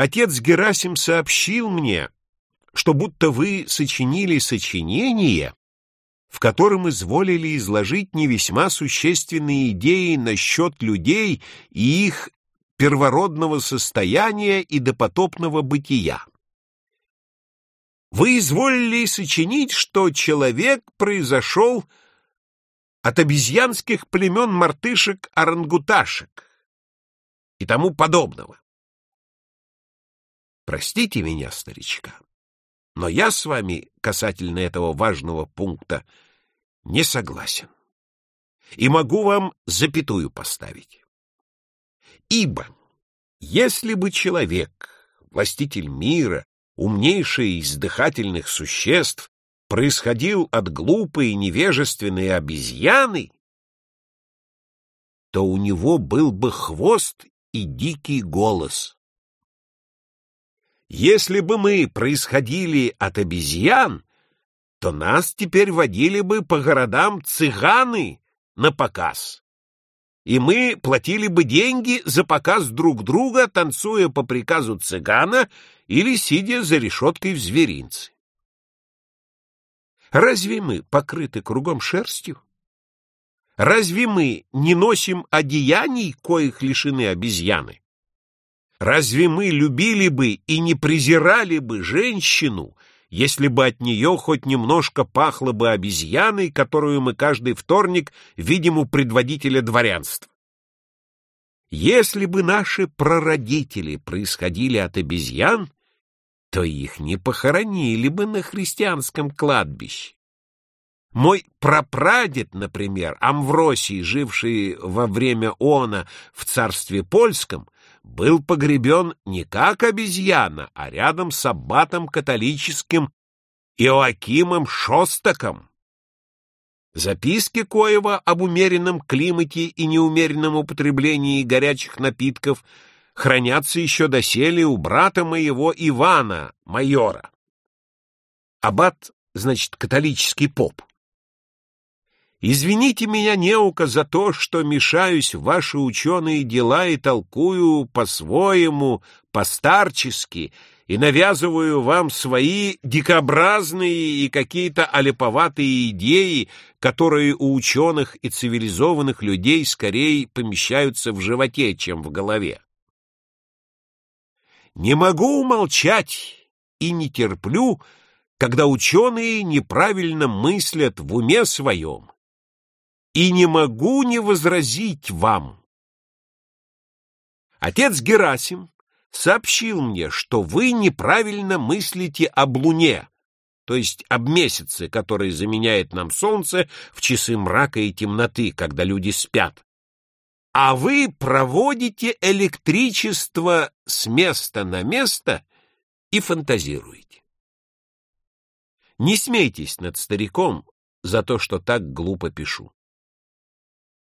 Отец Герасим сообщил мне, что будто вы сочинили сочинение, в котором изволили изложить не весьма существенные идеи насчет людей и их первородного состояния и допотопного бытия. Вы изволили сочинить, что человек произошел от обезьянских племен мартышек-орангуташек и тому подобного. Простите меня, старичка, но я с вами касательно этого важного пункта не согласен. И могу вам запятую поставить. Ибо если бы человек, властитель мира, умнейший из дыхательных существ, происходил от глупой и невежественной обезьяны, то у него был бы хвост и дикий голос. Если бы мы происходили от обезьян, то нас теперь водили бы по городам цыганы на показ. И мы платили бы деньги за показ друг друга, танцуя по приказу цыгана или сидя за решеткой в зверинце. Разве мы покрыты кругом шерстью? Разве мы не носим одеяний, коих лишены обезьяны? Разве мы любили бы и не презирали бы женщину, если бы от нее хоть немножко пахло бы обезьяной, которую мы каждый вторник видим у предводителя дворянства? Если бы наши прародители происходили от обезьян, то их не похоронили бы на христианском кладбище. Мой прапрадед, например, Амвросий, живший во время она в царстве польском, был погребен не как обезьяна, а рядом с аббатом католическим Иоакимом Шостаком. Записки Коева об умеренном климате и неумеренном употреблении горячих напитков хранятся еще доселе у брата моего Ивана, майора. Аббат, значит, католический поп. Извините меня, неука, за то, что мешаюсь в ваши ученые дела и толкую по-своему, постарчески, и навязываю вам свои дикобразные и какие-то олиповатые идеи, которые у ученых и цивилизованных людей скорее помещаются в животе, чем в голове. Не могу умолчать и не терплю, когда ученые неправильно мыслят в уме своем и не могу не возразить вам. Отец Герасим сообщил мне, что вы неправильно мыслите об Луне, то есть об месяце, который заменяет нам солнце в часы мрака и темноты, когда люди спят. А вы проводите электричество с места на место и фантазируете. Не смейтесь над стариком за то, что так глупо пишу.